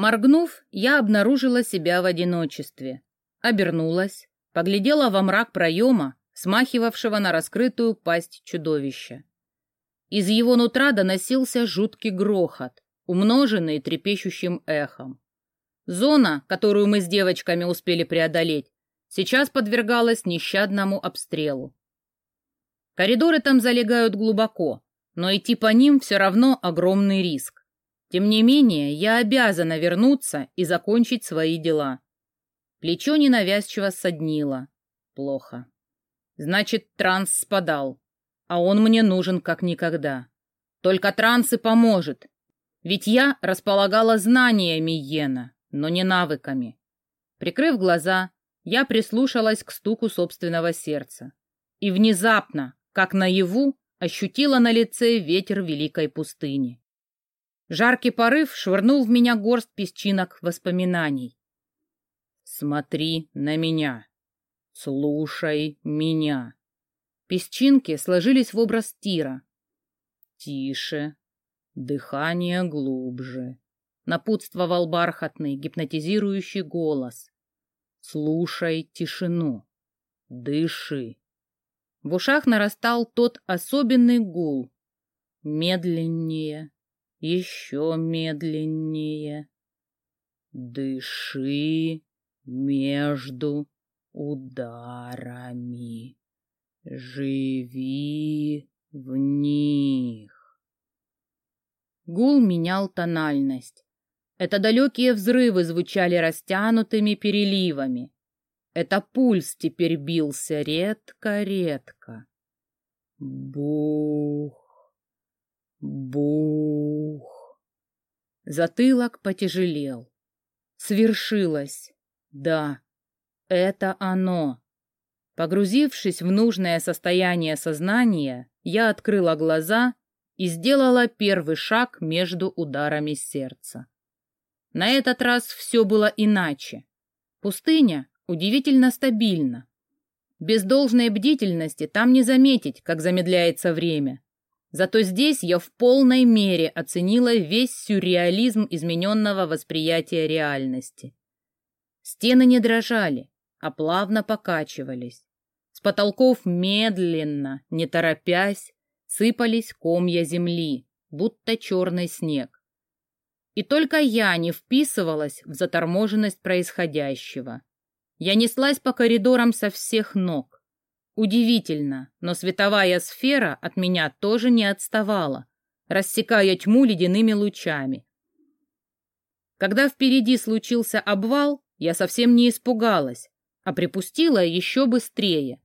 Моргнув, я обнаружила себя в одиночестве. Обернулась, поглядела во мрак проема, смахивавшего на раскрытую пасть чудовища. Из его нутра доносился жуткий грохот, умноженный трепещущим эхом. Зона, которую мы с девочками успели преодолеть, сейчас подвергалась нещадному обстрелу. Коридоры там залегают глубоко, но идти по ним все равно огромный риск. Тем не менее, я обязана вернуться и закончить свои дела. Плечо ненавязчиво соднило. Плохо. Значит, транс спадал, а он мне нужен как никогда. Только транс и поможет, ведь я располагала знаниями Йена, но не навыками. Прикрыв глаза, я прислушалась к стуку собственного сердца. И внезапно, как наяву, ощутила на лице ветер великой пустыни. Жаркий порыв швырнул в меня горсть песчинок воспоминаний. «Смотри на меня, слушай меня». Песчинки сложились в образ Тира. «Тише, дыхание глубже», — напутствовал бархатный, гипнотизирующий голос. «Слушай тишину, дыши». В ушах нарастал тот особенный гул. Медленнее, еще медленнее. Дыши между ударами. Живи в них. Гул менял тональность. Это далекие взрывы звучали растянутыми переливами. Это пульс теперь бился редко-редко. Бух, бух. Затылок потяжелел. Свершилось. Да, это оно. Погрузившись в нужное состояние сознания, я открыла глаза и сделала первый шаг между ударами сердца. На этот раз все было иначе. Пустыня удивительно стабильна. Без должной бдительности там не заметить, как замедляется время. Зато здесь я в полной мере оценила весь сюрреализм измененного восприятия реальности. Стены не дрожали, а плавно покачивались. С потолков медленно, не торопясь, сыпались комья земли, будто черный снег. И только я не вписывалась в заторможенность происходящего. Я неслась по коридорам со всех ног. Удивительно, но световая сфера от меня тоже не отставала, рассекая тьму ледяными лучами. Когда впереди случился обвал, я совсем не испугалась, а припустила еще быстрее.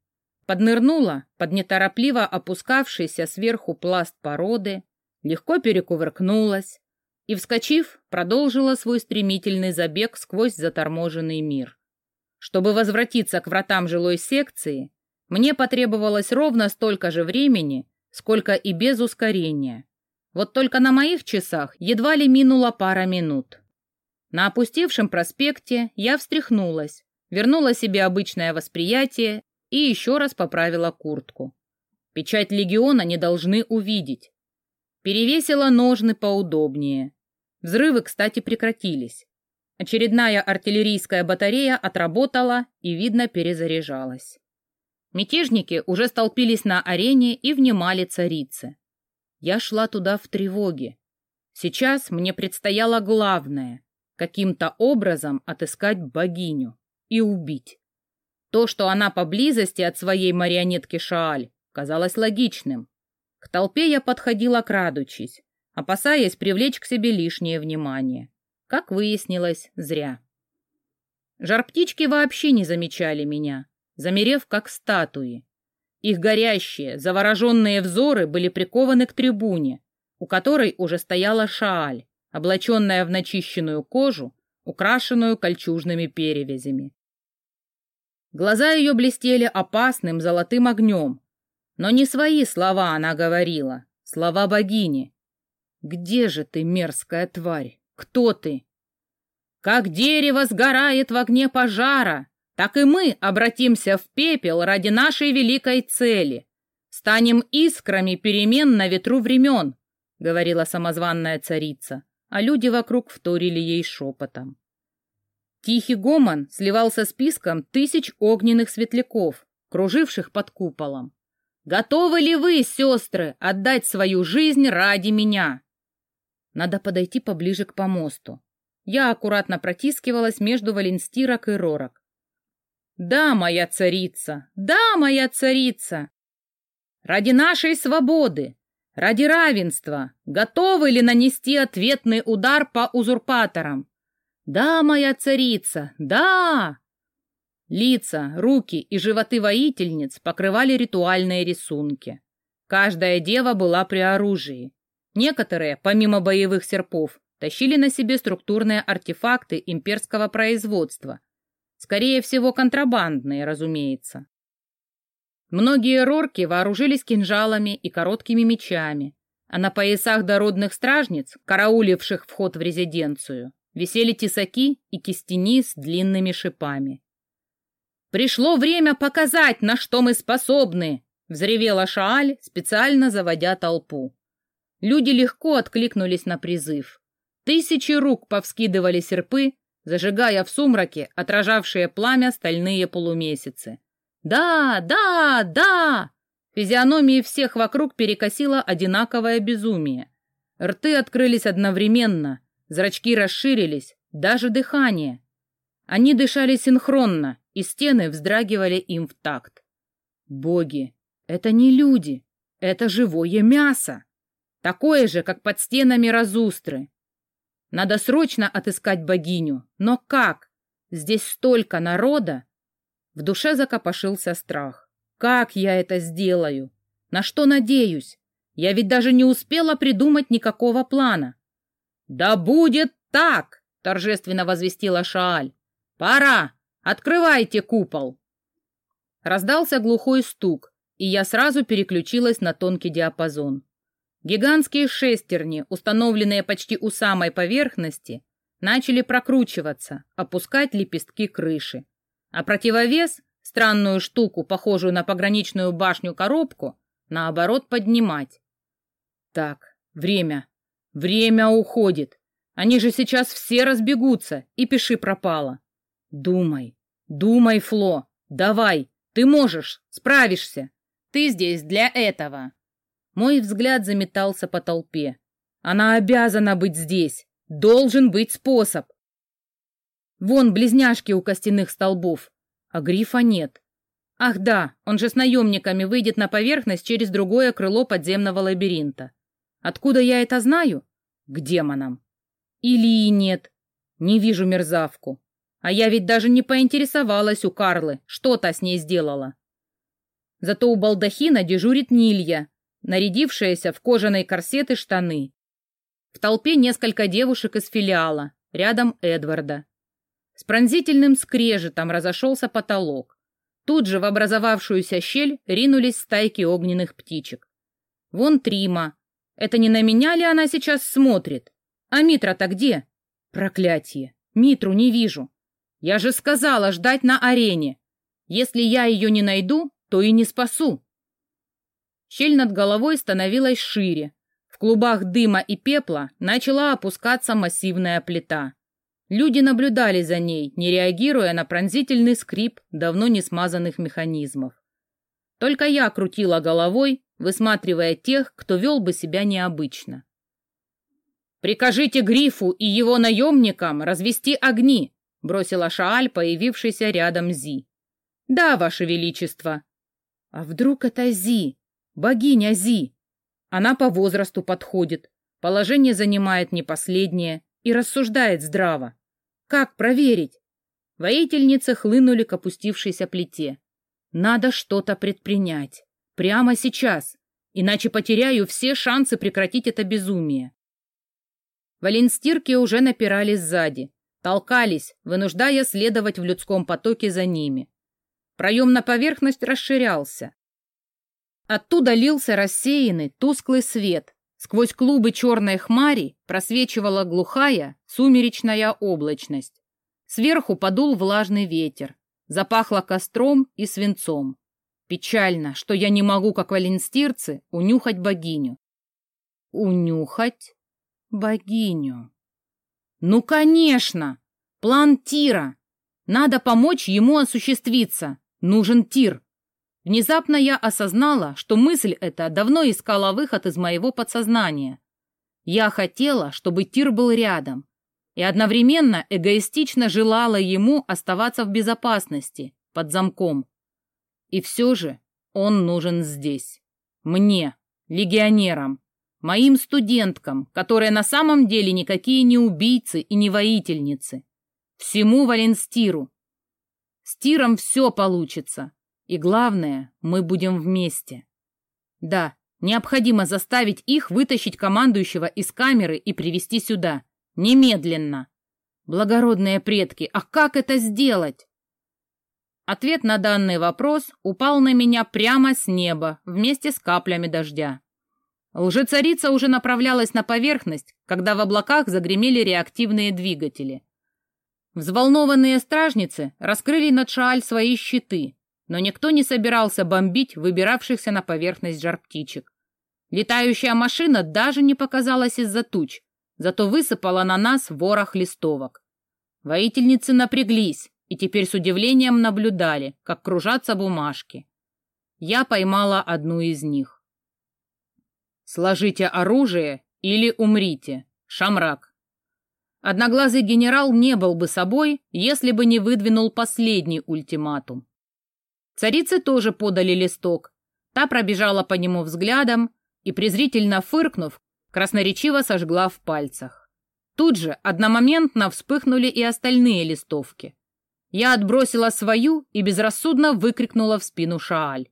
Поднырнула под неторопливо опускавшийся сверху пласт породы, легко перекувыркнулась и, вскочив, продолжила свой стремительный забег сквозь заторможенный мир. Чтобы возвратиться к вратам жилой секции, мне потребовалось ровно столько же времени, сколько и без ускорения. Вот только на моих часах едва ли минула пара минут. На опустевшем проспекте я встряхнулась, вернула себе обычное восприятие и еще раз поправила куртку. Печать легиона не должны увидеть. Перевесила ножны поудобнее. Взрывы, кстати, прекратились. Очередная артиллерийская батарея отработала и, видно, перезаряжалась. Мятежники уже столпились на арене и внимали царице. Я шла туда в тревоге. Сейчас мне предстояло главное — каким-то образом отыскать богиню и убить. То, что она поблизости от своей марионетки Шааль, казалось логичным. К толпе я подходила крадучись, опасаясь привлечь к себе лишнее внимание. Как выяснилось, зря. Жар-птички вообще не замечали меня, замерев как статуи. Их горящие, завороженные взоры были прикованы к трибуне, у которой уже стояла шааль, облаченная в начищенную кожу, украшенную кольчужными перевязями. Глаза ее блестели опасным золотым огнем, но не свои слова она говорила, слова богини. «Где же ты, мерзкая тварь?» Кто ты? Как дерево сгорает в огне пожара, так и мы обратимся в пепел ради нашей великой цели. Станем искрами перемен на ветру времен, говорила самозванная царица. а люди вокруг вторили ей шепотом. Тихий гомон сливался списком тысяч огненных светляков, круживших под куполом. «Готовы ли вы, сестры, отдать свою жизнь ради меня?» Надо подойти поближе к помосту. Я аккуратно протискивалась между валенстирок и ророк. «Да, моя царица! Да, моя царица! Ради нашей свободы, ради равенства, готовы ли нанести ответный удар по узурпаторам? Да, моя царица, да!» Лица, руки и животы воительниц покрывали ритуальные рисунки. Каждая дева была при оружии. Некоторые, помимо боевых серпов, тащили на себе структурные артефакты имперского производства. Скорее всего, контрабандные, разумеется. Многие рорки вооружились кинжалами и короткими мечами, а на поясах дородных стражниц, карауливших вход в резиденцию, висели тесаки и кистени с длинными шипами. «Пришло время показать, на что мы способны!» — взревела Шааль, специально заводя толпу. Люди легко откликнулись на призыв. Тысячи рук повскидывали серпы, зажигая в сумраке отражавшие пламя стальные полумесяцы. «Да, да, да!» Физиономии всех вокруг перекосило одинаковое безумие. Рты открылись одновременно, зрачки расширились, даже дыхание. Они дышали синхронно, и стены вздрагивали им в такт. Боги, это не люди, это живое мясо. Такое же, как под стенами разустры. Надо срочно отыскать богиню. Но как? Здесь столько народа. В душе закопошился страх. Как я это сделаю? На что надеюсь? Я ведь даже не успела придумать никакого плана. Да будет так, торжественно возвестила Шааль. Пора! Открывайте купол! Раздался глухой стук, и я сразу переключилась на тонкий диапазон. Гигантские шестерни, установленные почти у самой поверхности, начали прокручиваться, опускать лепестки крыши. А противовес, странную штуку, похожую на пограничную башню-коробку, наоборот поднимать. Так, время. Время уходит. Они же сейчас все разбегутся, и пиши пропало. Думай, думай, Фло, давай, ты можешь, справишься. Ты здесь для этого. Мой взгляд заметался по толпе. Она обязана быть здесь. Должен быть способ. Вон близняшки у костяных столбов, а грифа нет. Ах да, он же с наемниками выйдет на поверхность через другое крыло подземного лабиринта. Откуда я это знаю? К демонам. Или и нет. Не вижу мерзавку. А я ведь даже не поинтересовалась у Карлы, что та с ней сделала. Зато у балдахина дежурит Нилья, нарядившаяся в кожаные корсеты штаны. В толпе несколько девушек из филиала, рядом Эдварда. С пронзительным скрежетом разошелся потолок. Тут же в образовавшуюся щель ринулись стайки огненных птичек. Вон Трима. Это не на меня ли она сейчас смотрит? А Митра-то где? Проклятие. Митру не вижу. Я же сказала ждать на арене. Если я ее не найду, то и не спасу. Щель над головой становилась шире. В клубах дыма и пепла начала опускаться массивная плита. Люди наблюдали за ней, не реагируя на пронзительный скрип давно не смазанных механизмов. Только я крутила головой, высматривая тех, кто вел бы себя необычно. «Прикажите Грифу и его наемникам развести огни», бросила Шааль, появившийся рядом Зи. «Да, Ваше Величество». «А вдруг это Зи?» Богиня Зи. Она по возрасту подходит, положение занимает не последнее и рассуждает здраво. Как проверить? Воительницы хлынули к опустившейся плите. Надо что-то предпринять. Прямо сейчас. Иначе потеряю все шансы прекратить это безумие. Валенстирки уже напирали сзади, толкались, вынуждая следовать в людском потоке за ними. Проем на поверхность расширялся. Оттуда лился рассеянный, тусклый свет. Сквозь клубы черной хмари просвечивала глухая, сумеречная облачность. Сверху подул влажный ветер. Запахло костром и свинцом. Печально, что я не могу, как валенстирцы, унюхать богиню. Унюхать богиню. Ну, конечно! План Тира! Надо помочь ему осуществиться. Нужен Тир. Внезапно я осознала, что мысль эта давно искала выход из моего подсознания. Я хотела, чтобы Тир был рядом, и одновременно эгоистично желала ему оставаться в безопасности, под замком. И все же он нужен здесь. Мне, легионерам, моим студенткам, которые на самом деле никакие не убийцы и не воительницы. Всему Валенстиру. С Тиром все получится. И главное, мы будем вместе. Да, необходимо заставить их вытащить командующего из камеры и привести сюда. Немедленно. Благородные предки, а как это сделать? Ответ на данный вопрос упал на меня прямо с неба вместе с каплями дождя. Лжецарица уже направлялась на поверхность, когда в облаках загремели реактивные двигатели. Взволнованные стражницы раскрыли над Шааль свои щиты, но никто не собирался бомбить выбиравшихся на поверхность жар-птичек. Летающая машина даже не показалась из-за туч, зато высыпала на нас ворох листовок. Воительницы напряглись и теперь с удивлением наблюдали, как кружатся бумажки. Я поймала одну из них. «Сложите оружие или умрите. Шамрак». Одноглазый генерал не был бы собой, если бы не выдвинул последний ультиматум. Царицы тоже подали листок. Та пробежала по нему взглядом и, презрительно фыркнув, красноречиво сожгла в пальцах. Тут же одномоментно вспыхнули и остальные листовки. Я отбросила свою и безрассудно выкрикнула в спину Шааль.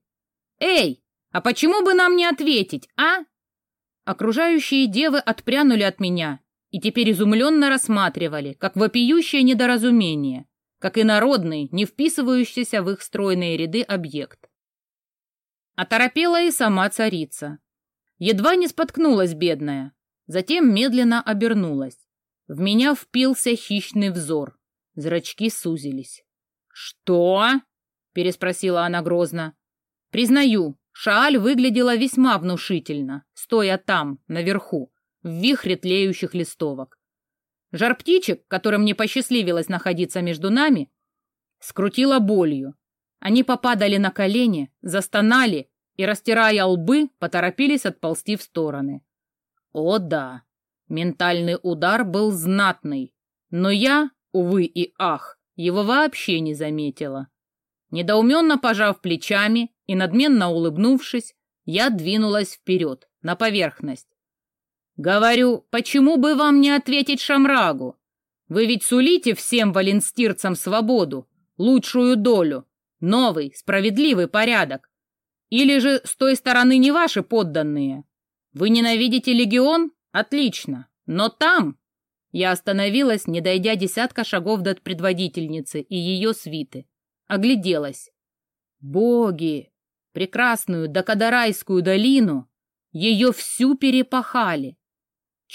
«Эй, а почему бы нам не ответить, а?» Окружающие девы отпрянули от меня и теперь изумленно рассматривали, как вопиющее недоразумение как и народный, не вписывающийся в их стройные ряды объект. Оторопела и сама царица. Едва не споткнулась бедная, затем медленно обернулась. В меня впился хищный взор. Зрачки сузились. «Что?» — переспросила она грозно. «Признаю, Шааль выглядела весьма внушительно, стоя там, наверху, в вихре тлеющих листовок. Жар птичек, которым не посчастливилось находиться между нами, скрутила болью. Они попадали на колени, застонали и, растирая лбы, поторопились отползти в стороны. О да, ментальный удар был знатный, но я, увы и ах, его вообще не заметила. Недоуменно пожав плечами и надменно улыбнувшись, я двинулась вперед, на поверхность, Говорю, почему бы вам не ответить Шамрагу? Вы ведь сулите всем валенстирцам свободу, лучшую долю, новый, справедливый порядок. Или же с той стороны не ваши подданные? Вы ненавидите легион? Отлично. Но там... Я остановилась, не дойдя десятка шагов до предводительницы и ее свиты. Огляделась. Боги! Прекрасную Дакадарайскую долину! Ее всю перепахали.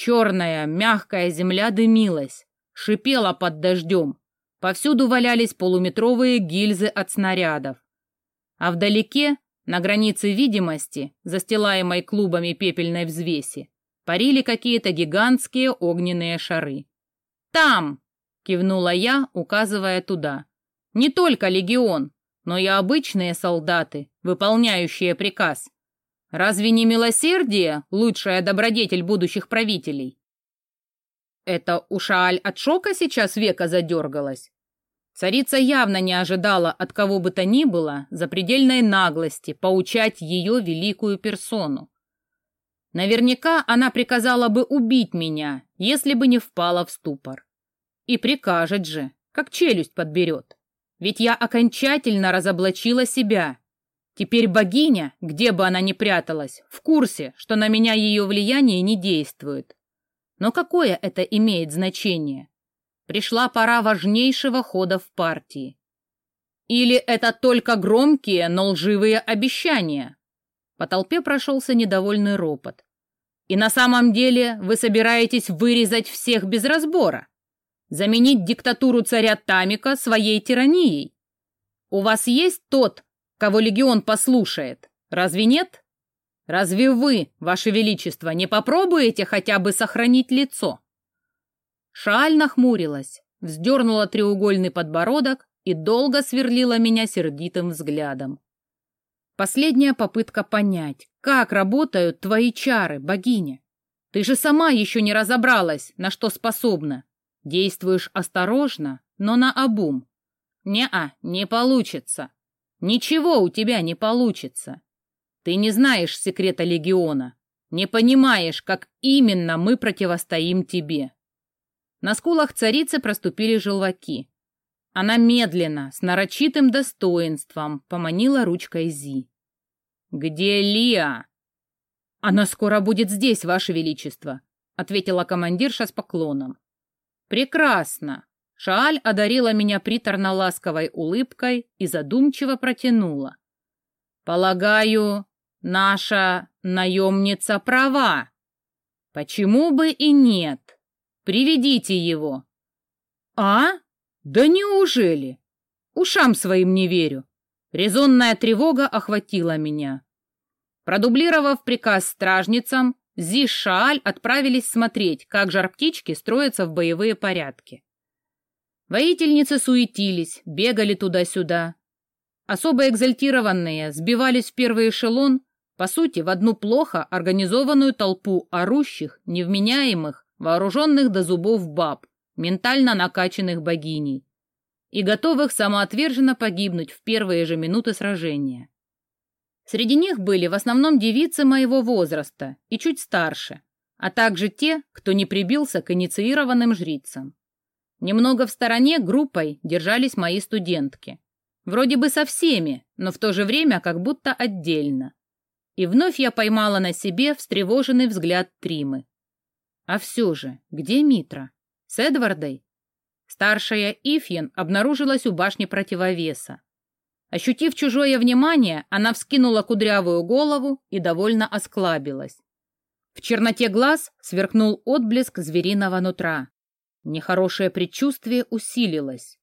Черная, мягкая земля дымилась, шипела под дождем. Повсюду валялись полуметровые гильзы от снарядов. А вдалеке, на границе видимости, застилаемой клубами пепельной взвеси, парили какие-то гигантские огненные шары. «Там!» — кивнула я, указывая туда. «Не только легион, но и обычные солдаты, выполняющие приказ. Разве не милосердие лучшая добродетель будущих правителей? Это у Шааль от шока сейчас века задергалась? Царица явно не ожидала от кого бы то ни было запредельной наглости поучать ее великую персону. Наверняка она приказала бы убить меня, если бы не впала в ступор. И прикажет же, как челюсть подберет. Ведь я окончательно разоблачила себя Теперь богиня, где бы она ни пряталась, в курсе, что на меня ее влияние не действует. Но какое это имеет значение? Пришла пора важнейшего хода в партии. Или это только громкие, но лживые обещания? По толпе прошелся недовольный ропот. И на самом деле вы собираетесь вырезать всех без разбора? Заменить диктатуру царя Тамика своей тиранией? У вас есть тот, кого легион послушает. Разве нет? Разве вы, ваше величество, не попробуете хотя бы сохранить лицо? Шааль нахмурилась, вздернула треугольный подбородок и долго сверлила меня сердитым взглядом. Последняя попытка понять, как работают твои чары, богиня. Ты же сама еще не разобралась, на что способна. Действуешь осторожно, но на обум. Не-а, не получится. Ничего у тебя не получится. Ты не знаешь секрета легиона, не понимаешь, как именно мы противостоим тебе. На скулах царицы проступили желваки. Она медленно, с нарочитым достоинством, поманила ручкой Зи. «Где Лиа?» «Она скоро будет здесь, Ваше Величество», — ответила командирша с поклоном. «Прекрасно!» Шааль одарила меня приторно-ласковой улыбкой и задумчиво протянула. «Полагаю, наша наемница права. Почему бы и нет? Приведите его». «А? Да неужели? Ушам своим не верю». Резонная тревога охватила меня. Продублировав приказ стражницам, Зи Шааль отправились смотреть, как жар-птички строятся в боевые порядки. Воительницы суетились, бегали туда-сюда. Особо экзальтированные сбивались в первый эшелон, по сути, в одну плохо организованную толпу орущих, невменяемых, вооруженных до зубов баб, ментально накачанных богиней и готовых самоотверженно погибнуть в первые же минуты сражения. Среди них были в основном девицы моего возраста и чуть старше, а также те, кто не прибился к инициированным жрицам. Немного в стороне группой держались мои студентки. Вроде бы со всеми, но в то же время как будто отдельно. И вновь я поймала на себе встревоженный взгляд Тримы. А все же, где Митра? С Эдвардой? Старшая Ифьен обнаружилась у башни противовеса. Ощутив чужое внимание, она вскинула кудрявую голову и довольно осклабилась. В черноте глаз сверкнул отблеск звериного нутра. Нехорошее предчувствие усилилось.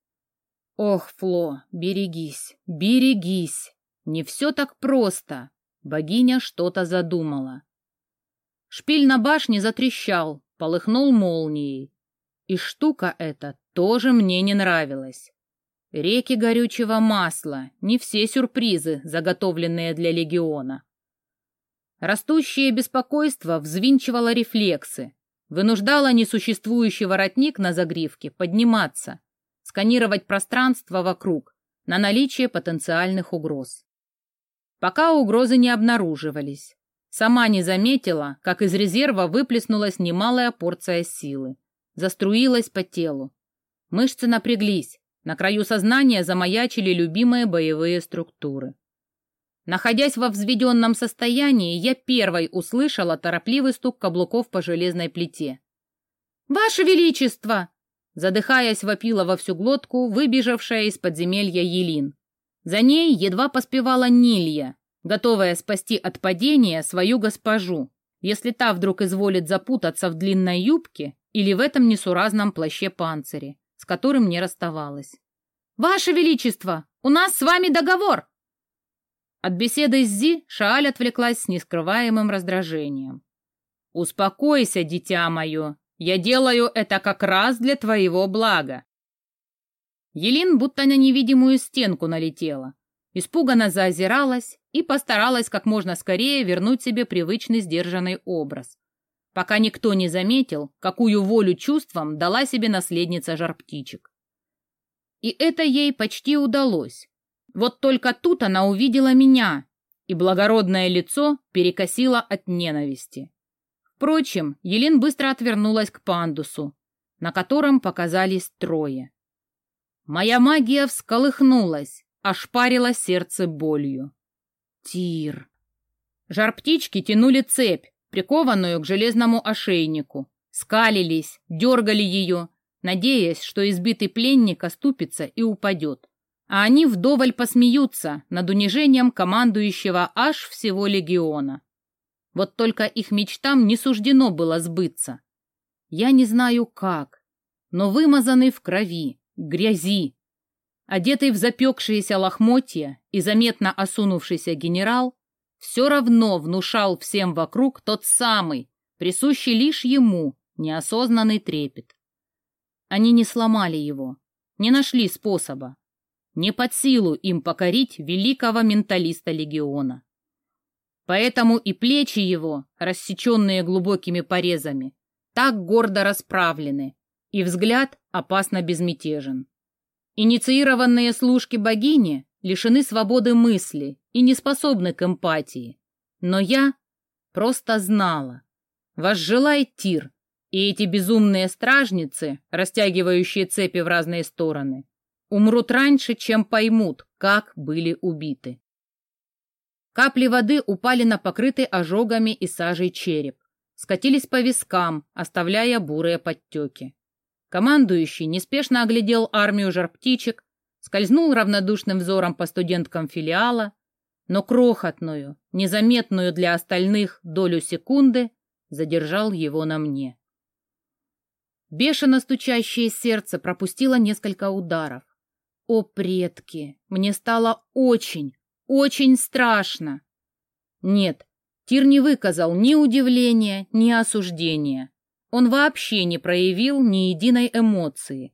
Ох, Фло, берегись, берегись. Не все так просто. Богиня что-то задумала. Шпиль на башне затрещал, полыхнул молнией. И штука эта тоже мне не нравилась. Реки горючего масла, не все сюрпризы, заготовленные для легиона. Растущее беспокойство взвинчивало рефлексы, вынуждало несуществующий воротник на загривке подниматься, сканировать пространство вокруг на наличие потенциальных угроз. Пока угрозы не обнаруживались. Сама не заметила, как из резерва выплеснулась немалая порция силы, заструилась по телу. Мышцы напряглись, на краю сознания замаячили любимые боевые структуры. Находясь во взведенном состоянии, я первой услышала торопливый стук каблуков по железной плите. «Ваше Величество!» Задыхаясь, вопила во всю глотку выбежавшая из подземелья Елин. За ней едва поспевала Нилья, готовая спасти от падения свою госпожу, если та вдруг изволит запутаться в длинной юбке или в этом несуразном плаще-панцире, с которым не расставалась. «Ваше Величество, у нас с вами договор!» От беседы с Зи Шааль отвлеклась с нескрываемым раздражением. «Успокойся, дитя мое, я делаю это как раз для твоего блага». Елин будто на невидимую стенку налетела, испуганно заозиралась и постаралась как можно скорее вернуть себе привычный сдержанный образ, пока никто не заметил, какую волю чувствам дала себе наследница жар-птичек. И это ей почти удалось. Вот только тут она увидела меня, и благородное лицо перекосило от ненависти. Впрочем, Елин быстро отвернулась к пандусу, на котором показались трое. Моя магия всколыхнулась, ошпарила сердце болью. Тир. Жар птички тянули цепь, прикованную к железному ошейнику, скалились, дергали ее, надеясь, что избитый пленник оступится и упадет. А они вдоволь посмеются над унижением командующего аж всего легиона. Вот только их мечтам не суждено было сбыться. Я не знаю как, но вымазанный в крови, грязи, одетый в запекшиеся лохмотья и заметно осунувшийся генерал, все равно внушал всем вокруг тот самый, присущий лишь ему, неосознанный трепет. Они не сломали его, не нашли способа. Не под силу им покорить великого менталиста легиона. Поэтому и плечи его, рассеченные глубокими порезами, так гордо расправлены, и взгляд опасно безмятежен. Инициированные служки богини лишены свободы мысли и не способны к эмпатии. Но я просто знала. Возжелает Тир, и эти безумные стражницы, растягивающие цепи в разные стороны, умрут раньше, чем поймут, как были убиты. Капли воды упали на покрытый ожогами и сажей череп, скатились по вискам, оставляя бурые подтеки. Командующий неспешно оглядел армию жар-птичек, скользнул равнодушным взором по студенткам филиала, но крохотную, незаметную для остальных долю секунды задержал его на мне. Бешено стучащее сердце пропустило несколько ударов. О, предки, мне стало очень, очень страшно. Нет, Тир не выказал ни удивления, ни осуждения. Он вообще не проявил ни единой эмоции.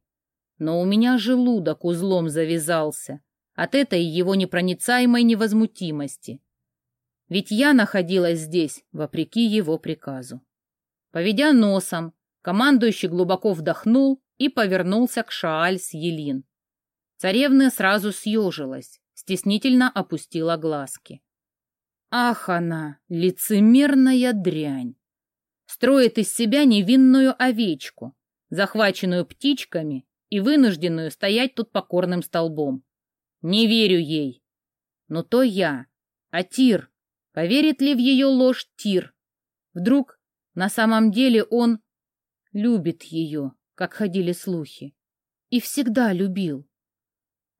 Но у меня желудок узлом завязался от этой его непроницаемой невозмутимости. Ведь я находилась здесь, вопреки его приказу. Поведя носом, командующий глубоко вдохнул и повернулся к Шааль с Елин. Царевна сразу съежилась, стеснительно опустила глазки. Ах она, лицемерная дрянь! Строит из себя невинную овечку, захваченную птичками и вынужденную стоять тут покорным столбом. Не верю ей. Но то я. А Тир? Поверит ли в ее ложь Тир? Вдруг на самом деле он любит ее, как ходили слухи. И всегда любил.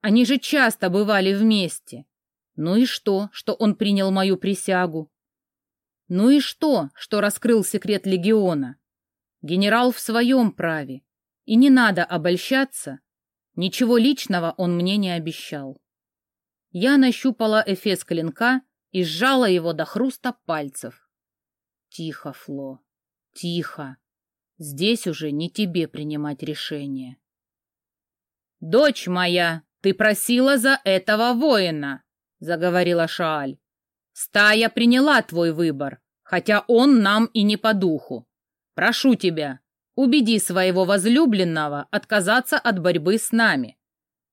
Они же часто бывали вместе. Ну и что, что он принял мою присягу? Ну и что, что раскрыл секрет легиона? Генерал в своем праве. И не надо обольщаться. Ничего личного он мне не обещал. Я нащупала эфес клинка и сжала его до хруста пальцев. Тихо, Фло, тихо. Здесь уже не тебе принимать решение. «Дочь моя!» «Ты просила за этого воина», — заговорила Шааль. «Стая приняла твой выбор, хотя он нам и не по духу. Прошу тебя, убеди своего возлюбленного отказаться от борьбы с нами.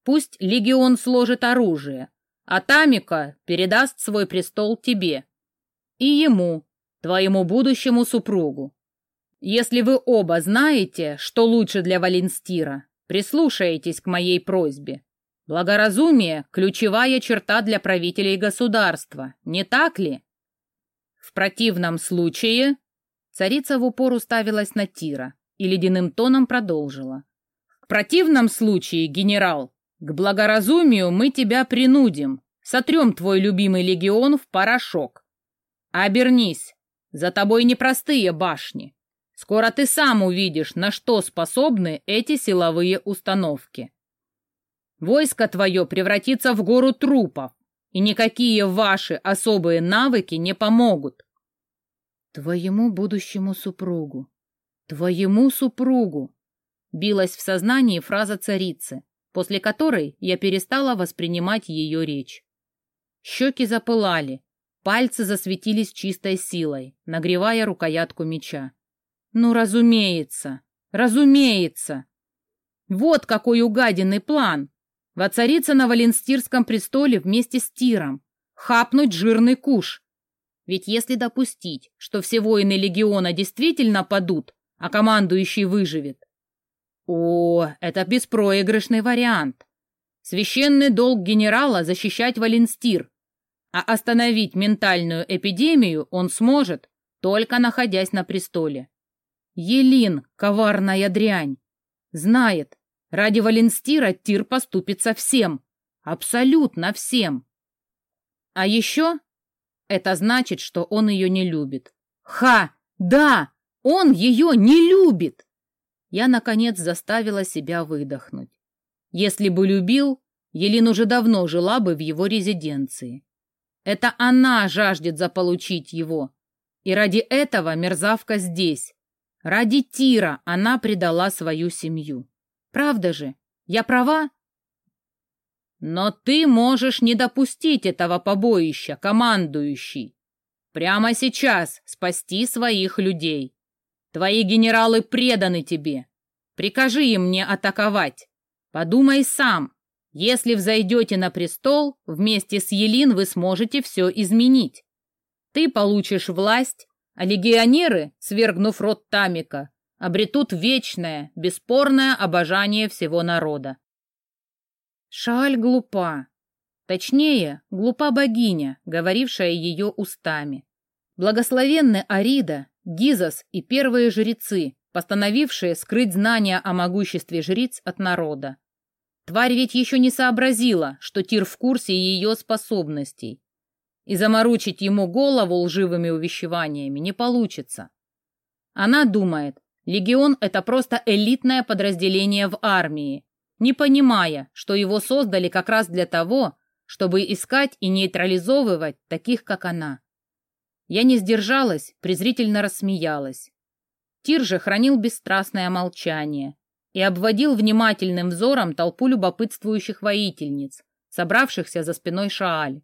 Пусть легион сложит оружие, а Тамика передаст свой престол тебе и ему, твоему будущему супругу. Если вы оба знаете, что лучше для Валенстира, прислушаетесь к моей просьбе. Благоразумие – ключевая черта для правителей государства, не так ли? В противном случае... Царица в упор уставилась на Тира и ледяным тоном продолжила. В противном случае, генерал, к благоразумию мы тебя принудим, сотрем твой любимый легион в порошок. Обернись, за тобой непростые башни. Скоро ты сам увидишь, на что способны эти силовые установки. Войско твое превратится в гору трупов, и никакие ваши особые навыки не помогут. Твоему будущему супругу, твоему супругу, билась в сознании фраза царицы, после которой я перестала воспринимать ее речь. Щеки запылали, пальцы засветились чистой силой, нагревая рукоятку меча. Ну, разумеется, разумеется. Вот какой угаденный план, Воцариться на Валенстирском престоле вместе с Тиром, хапнуть жирный куш. Ведь если допустить, что все воины легиона действительно падут, а командующий выживет, о, это беспроигрышный вариант. Священный долг генерала защищать Валенстир, а остановить ментальную эпидемию он сможет, только находясь на престоле. Елин, коварная дрянь, знает, Ради Валенстира Тир поступится всем. Абсолютно всем. А еще это значит, что он ее не любит. Ха! Да! Он ее не любит! Я, наконец, заставила себя выдохнуть. Если бы любил, Елин уже давно жила бы в его резиденции. Это она жаждет заполучить его. И ради этого мерзавка здесь. Ради Тира она предала свою семью. Правда же? Я права? Но ты можешь не допустить этого побоища, командующий. Прямо сейчас спасти своих людей. Твои генералы преданы тебе. Прикажи им не атаковать. Подумай сам. Если взойдете на престол, вместе с Елин вы сможете все изменить. Ты получишь власть, а легионеры, свергнув род Тамика, обретут вечное, бесспорное обожание всего народа. Шаль глупа. Точнее, глупа богиня, говорившая ее устами. Благословенны Арида, Гизас и первые жрецы, постановившие скрыть знания о могуществе жриц от народа. Тварь ведь еще не сообразила, что Тир в курсе ее способностей. И заморочить ему голову лживыми увещеваниями не получится. Она думает, легион — это просто элитное подразделение в армии, не понимая, что его создали как раз для того, чтобы искать и нейтрализовывать таких, как она. Я не сдержалась, презрительно рассмеялась. Тир же хранил бесстрастное молчание и обводил внимательным взором толпу любопытствующих воительниц, собравшихся за спиной Шааль.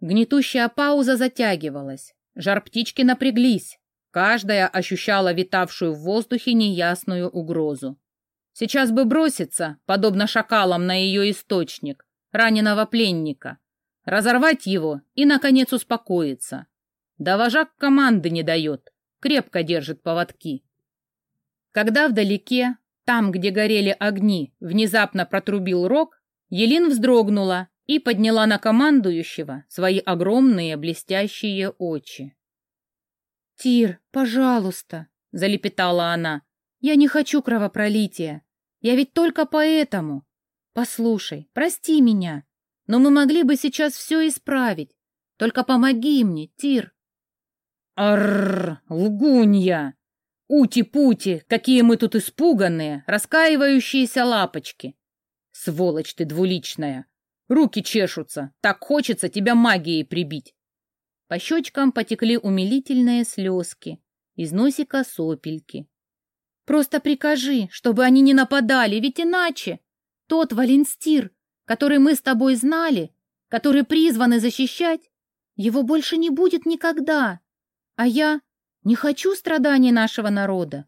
Гнетущая пауза затягивалась, жар птички напряглись, каждая ощущала витавшую в воздухе неясную угрозу. Сейчас бы броситься, подобно шакалам, на ее источник, раненого пленника, разорвать его и, наконец, успокоиться. Да вожак команды не дает, крепко держит поводки. Когда вдалеке, там, где горели огни, внезапно протрубил рог, Елин вздрогнула и подняла на командующего свои огромные блестящие очи. «Тир, пожалуйста!» — залепетала она. «Я не хочу кровопролития. Я ведь только поэтому. Послушай, прости меня, но мы могли бы сейчас все исправить. Только помоги мне, Тир. Арр, лгунья! Ути-пути, какие мы тут испуганные, раскаивающиеся лапочки. Сволочь ты двуличная. Руки чешутся, так хочется тебя магией прибить. По щечкам потекли умилительные слезки, из носика сопельки. Просто прикажи, чтобы они не нападали, ведь иначе тот Валенстир, который мы с тобой знали, который призваны защищать, его больше не будет никогда. А я не хочу страданий нашего народа.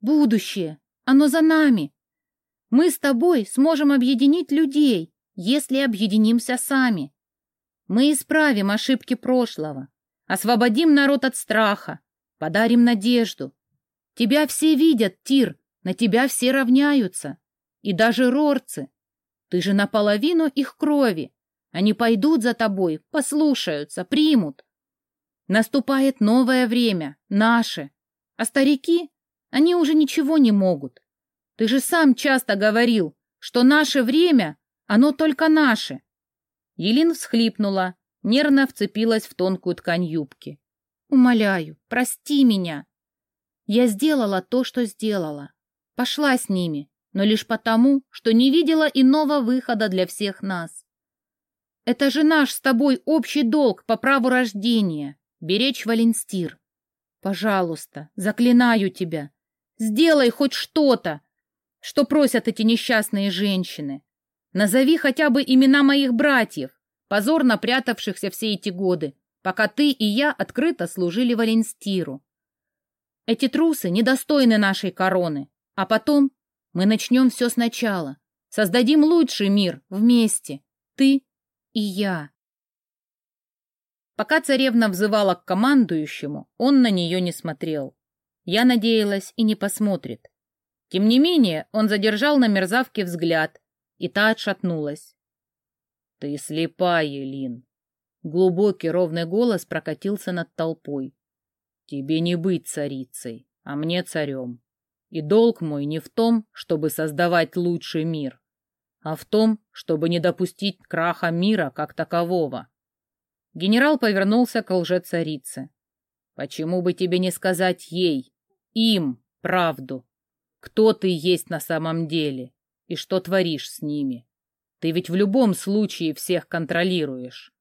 Будущее, оно за нами. Мы с тобой сможем объединить людей, если объединимся сами. Мы исправим ошибки прошлого, освободим народ от страха, подарим надежду. Тебя все видят, Тир, на тебя все равняются. И даже рорцы. Ты же наполовину их крови. Они пойдут за тобой, послушаются, примут. Наступает новое время, наше. А старики, они уже ничего не могут. Ты же сам часто говорил, что наше время, оно только наше. Елин всхлипнула, нервно вцепилась в тонкую ткань юбки. Умоляю, прости меня. Я сделала то, что сделала. Пошла с ними, но лишь потому, что не видела иного выхода для всех нас. Это же наш с тобой общий долг по праву рождения — беречь Валенстир. Пожалуйста, заклинаю тебя, сделай хоть что-то, что просят эти несчастные женщины. Назови хотя бы имена моих братьев, позорно прятавшихся все эти годы, пока ты и я открыто служили Валенстиру. Эти трусы недостойны нашей короны. А потом мы начнем все сначала. Создадим лучший мир вместе. Ты и я. Пока царевна взывала к командующему, он на нее не смотрел. Я надеялась и не посмотрит. Тем не менее, он задержал на мерзавке взгляд, и та отшатнулась. — Ты слепая, Лин. Глубокий ровный голос прокатился над толпой. Тебе не быть царицей, а мне царем. И долг мой не в том, чтобы создавать лучший мир, а в том, чтобы не допустить краха мира как такового. Генерал повернулся к лже-царице. Почему бы тебе не сказать ей, им, правду? Кто ты есть на самом деле и что творишь с ними? Ты ведь в любом случае всех контролируешь.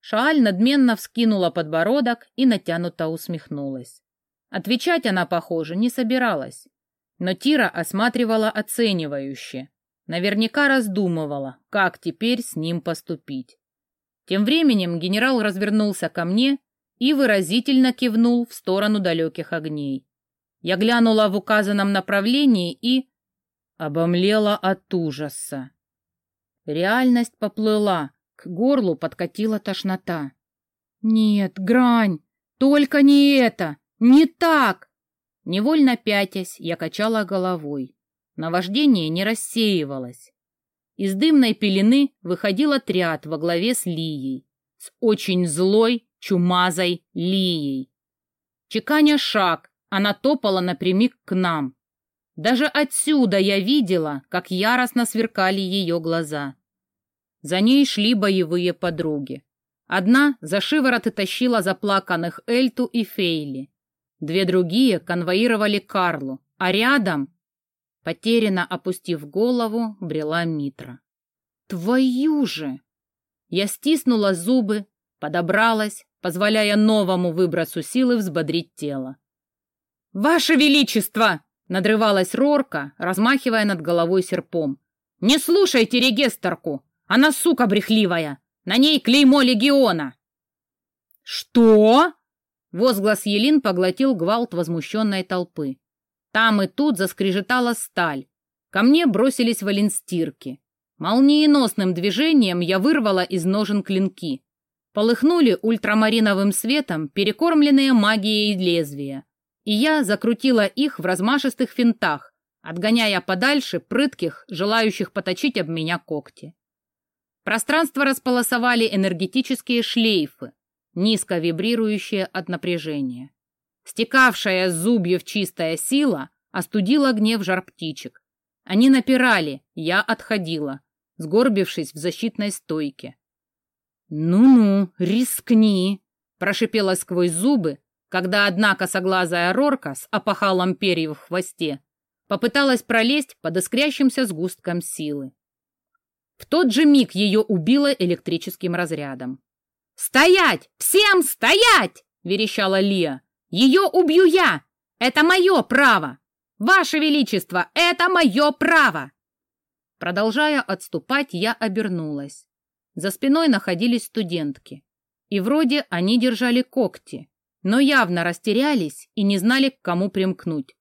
Шааль надменно вскинула подбородок и натянуто усмехнулась. Отвечать она, похоже, не собиралась. Но Тира осматривала оценивающе. Наверняка раздумывала, как теперь с ним поступить. Тем временем генерал развернулся ко мне и выразительно кивнул в сторону далеких огней. Я глянула в указанном направлении и... обомлела от ужаса. Реальность поплыла, к горлу подкатила тошнота. «Нет, грань! Только не это! Не так!» Невольно пятясь, я качала головой. Наваждение не рассеивалось. Из дымной пелены выходил отряд во главе с Лией, с очень злой, чумазой Лией. Чеканя шаг, она топала напрямик к нам. Даже отсюда я видела, как яростно сверкали ее глаза. За ней шли боевые подруги. Одна за шиворот и тащила заплаканных Эльту и Фейли. Две другие конвоировали Карлу, а рядом, потерянно опустив голову, брела Митра. «Твою же!» Я стиснула зубы, подобралась, позволяя новому выбросу силы взбодрить тело. «Ваше Величество!» — надрывалась Рорка, размахивая над головой серпом. «Не слушайте регесторку! Она сука брехливая! На ней клеймо легиона!» «Что?» — возглас Елин поглотил гвалт возмущенной толпы. Там и тут заскрежетала сталь. Ко мне бросились валенстирки. Молниеносным движением я вырвала из ножен клинки. Полыхнули ультрамариновым светом перекормленные магией лезвия и я закрутила их в размашистых финтах, отгоняя подальше прытких, желающих поточить об меня когти. Пространство располосовали энергетические шлейфы, низко вибрирующие от напряжения. Стекавшая с зубьев чистая сила остудила гнев жар птичек. Они напирали, я отходила, сгорбившись в защитной стойке. «Ну-ну, рискни!» — прошипела сквозь зубы, когда одна косоглазая рорка с опахалом перьев в хвосте попыталась пролезть под искрящимся сгустком силы. В тот же миг ее убило электрическим разрядом. «Стоять! Всем стоять!» — верещала Лия. «Ее убью я! Это мое право! Ваше Величество, это мое право!» Продолжая отступать, я обернулась. За спиной находились студентки. И вроде они держали когти, но явно растерялись и не знали, к кому примкнуть.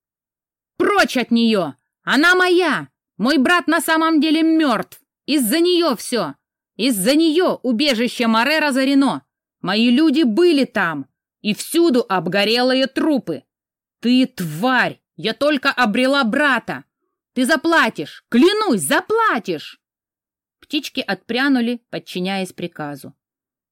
«Прочь от нее! Она моя! Мой брат на самом деле мертв! Из-за нее все! Из-за нее убежище Море разорено! Мои люди были там! И всюду обгорелые трупы! Ты тварь! Я только обрела брата! Ты заплатишь! Клянусь, заплатишь!» Птички отпрянули, подчиняясь приказу.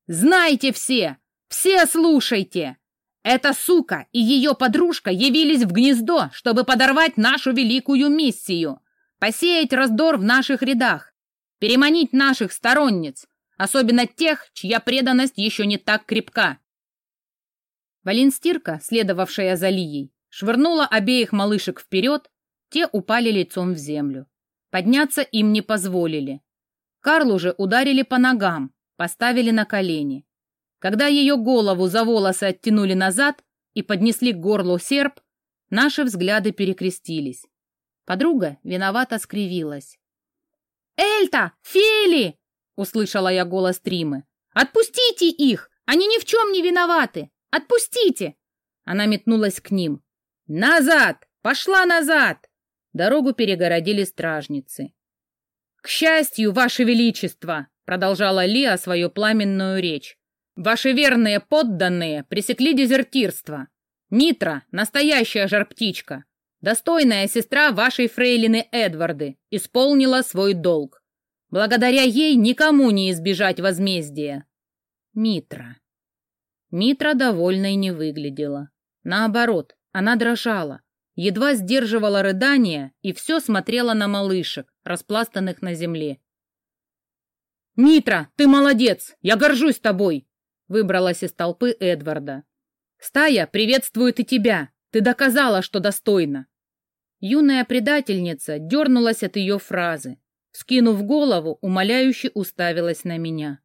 «Знайте все! Все слушайте! Эта сука и ее подружка явились в гнездо, чтобы подорвать нашу великую миссию, посеять раздор в наших рядах, переманить наших сторонниц, особенно тех, чья преданность еще не так крепка. Валенстирка, следовавшая за Лией, швырнула обеих малышек вперед, те упали лицом в землю. Подняться им не позволили. Карлу же ударили по ногам, поставили на колени. Когда ее голову за волосы оттянули назад и поднесли к горлу серп, наши взгляды перекрестились. Подруга виновато скривилась. «Эльта! Фели!» — услышала я голос Тримы. «Отпустите их! Они ни в чем не виноваты! Отпустите!» Она метнулась к ним. «Назад! Пошла назад!» Дорогу перегородили стражницы. «К счастью, Ваше Величество!» — продолжала Лиа свою пламенную речь. Ваши верные подданные пресекли дезертирство. Нитра — настоящая жар-птичка. Достойная сестра вашей фрейлины Эдварды исполнила свой долг. Благодаря ей никому не избежать возмездия. Митра. Митра довольной не выглядела. Наоборот, она дрожала, едва сдерживала рыдания и все смотрела на малышек, распластанных на земле. «Митра, ты молодец! Я горжусь тобой! Выбралась из толпы Эдварда. «Стая приветствует и тебя! Ты доказала, что достойна!» Юная предательница дернулась от ее фразы. Скинув голову, умоляюще уставилась на меня.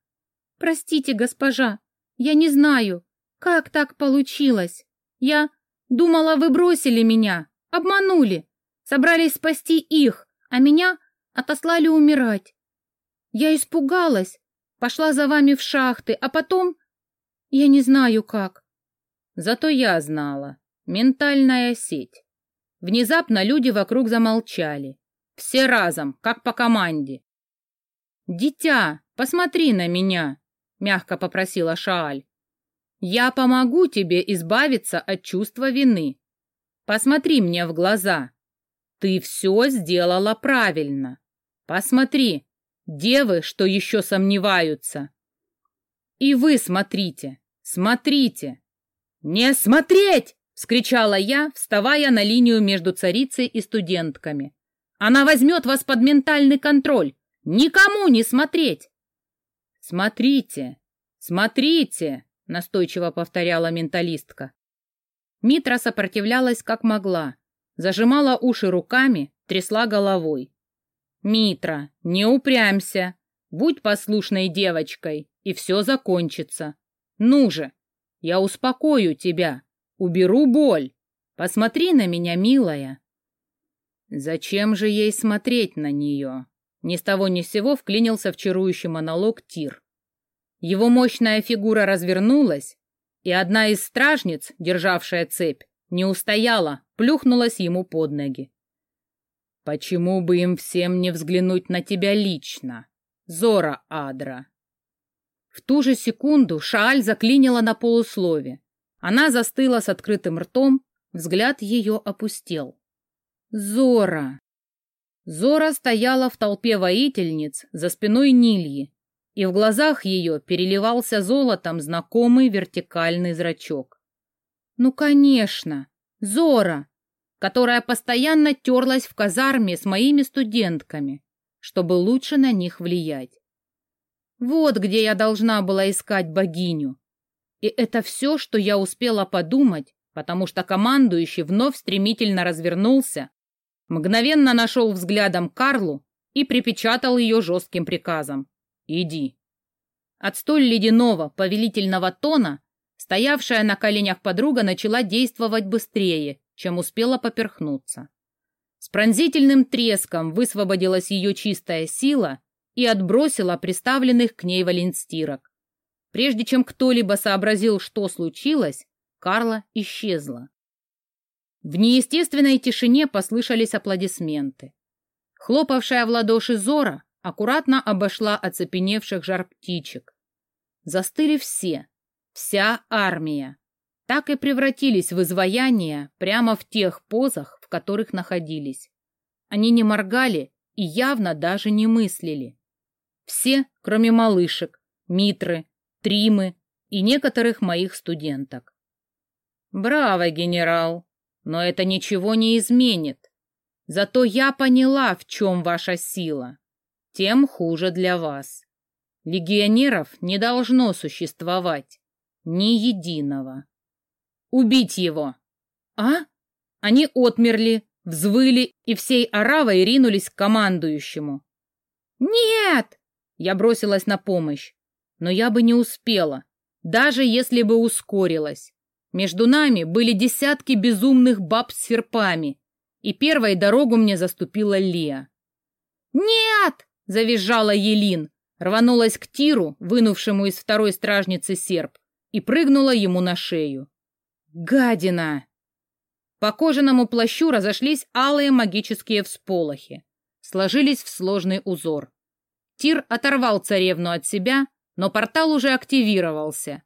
«Простите, госпожа, я не знаю, как так получилось. Я думала, вы бросили меня, обманули. Собрались спасти их, а меня отослали умирать. Я испугалась, пошла за вами в шахты, а потом... Я не знаю как. Зато я знала. Ментальная сеть. Внезапно люди вокруг замолчали. Все разом, как по команде. «Дитя, посмотри на меня», — мягко попросила Шааль. «Я помогу тебе избавиться от чувства вины. Посмотри мне в глаза. Ты все сделала правильно. Посмотри, девы, что еще сомневаются. И вы смотрите, смотрите. Не смотреть! Скричала я, вставая на линию между царицей и студентками. Она возьмет вас под ментальный контроль. Никому не смотреть. Смотрите, смотрите, настойчиво повторяла менталистка. Митра сопротивлялась как могла, зажимала уши руками, трясла головой. «Митра, не упрямься, будь послушной девочкой, и все закончится. Ну же, я успокою тебя, уберу боль. Посмотри на меня, милая». Зачем же ей смотреть на нее? Ни с того ни с сего вклинился в чарующий монолог Тир. Его мощная фигура развернулась, и одна из стражниц, державшая цепь, не устояла, плюхнулась ему под ноги. «Почему бы им всем не взглянуть на тебя лично, Зора Адра?» В ту же секунду Шааль заклинила на полуслове. Она застыла с открытым ртом, взгляд ее опустел. «Зора!» Зора стояла в толпе воительниц за спиной Нильи, и в глазах ее переливался золотом знакомый вертикальный зрачок. Ну, конечно, Зора, которая постоянно терлась в казарме с моими студентками, чтобы лучше на них влиять. Вот где я должна была искать богиню. И это все, что я успела подумать, потому что командующий вновь стремительно развернулся, мгновенно нашел взглядом Карлу и припечатал ее жестким приказом. Иди. От столь ледяного, повелительного тона стоявшая на коленях подруга начала действовать быстрее, чем успела поперхнуться. С пронзительным треском высвободилась ее чистая сила и отбросила приставленных к ней валенстирок. Прежде чем кто-либо сообразил, что случилось, Карла исчезла. В неестественной тишине послышались аплодисменты. Хлопавшая в ладоши Зора аккуратно обошла оцепеневших жар птичек. Застыли все, вся армия. Так и превратились в изваяния прямо в тех позах, в которых находились. Они не моргали и явно даже не мыслили. Все, кроме малышек, Митры, Тримы и некоторых моих студенток. Браво, генерал, но это ничего не изменит. Зато я поняла, в чем ваша сила тем хуже для вас. Легионеров не должно существовать. Ни единого. Убить его. А? Они отмерли, взвыли и всей оравой ринулись к командующему. «Нет!» Я бросилась на помощь. Но я бы не успела, даже если бы ускорилась. Между нами были десятки безумных баб с серпами, и первой дорогу мне заступила Лия. «Нет!» завизжала Елин, рванулась к Тиру, вынувшему из второй стражницы серп, и прыгнула ему на шею. Гадина! По кожаному плащу разошлись алые магические всполохи, сложились в сложный узор. Тир оторвал царевну от себя, но портал уже активировался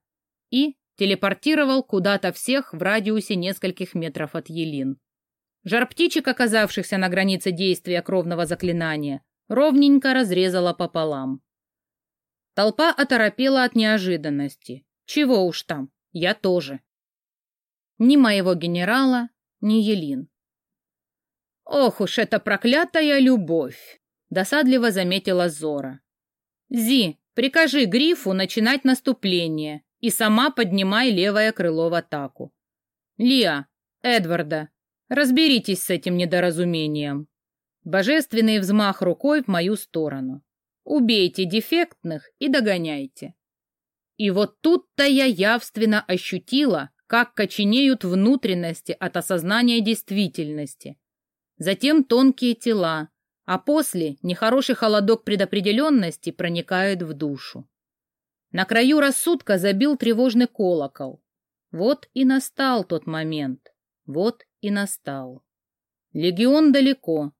и телепортировал куда-то всех в радиусе нескольких метров от Елин. Жар птичек, оказавшихся на границе действия кровного заклинания, ровненько разрезала пополам. Толпа оторопела от неожиданности. Чего уж там, я тоже. Ни моего генерала, ни Елин. «Ох уж эта проклятая любовь!» — досадливо заметила Зора. «Зи, прикажи Грифу начинать наступление и сама поднимай левое крыло в атаку. Лиа, Эдварда, разберитесь с этим недоразумением». Божественный взмах рукой в мою сторону. Убейте дефектных и догоняйте. И вот тут-то я явственно ощутила, как коченеют внутренности от осознания действительности. затем тонкие тела, а после нехороший холодок предопределенности проникает в душу. На краю рассудка забил тревожный колокол. Вот и настал тот момент. Вот и настал. Легион далеко.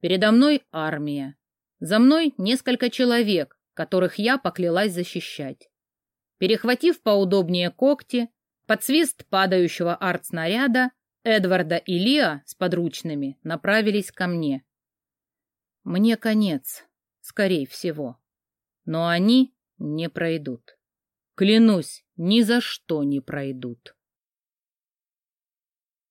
Передо мной армия. За мной несколько человек, которых я поклялась защищать. Перехватив поудобнее когти, под свист падающего артснаряда, Эдварда и Лиа с подручными направились ко мне. Мне конец, скорее всего. Но они не пройдут. Клянусь, ни за что не пройдут.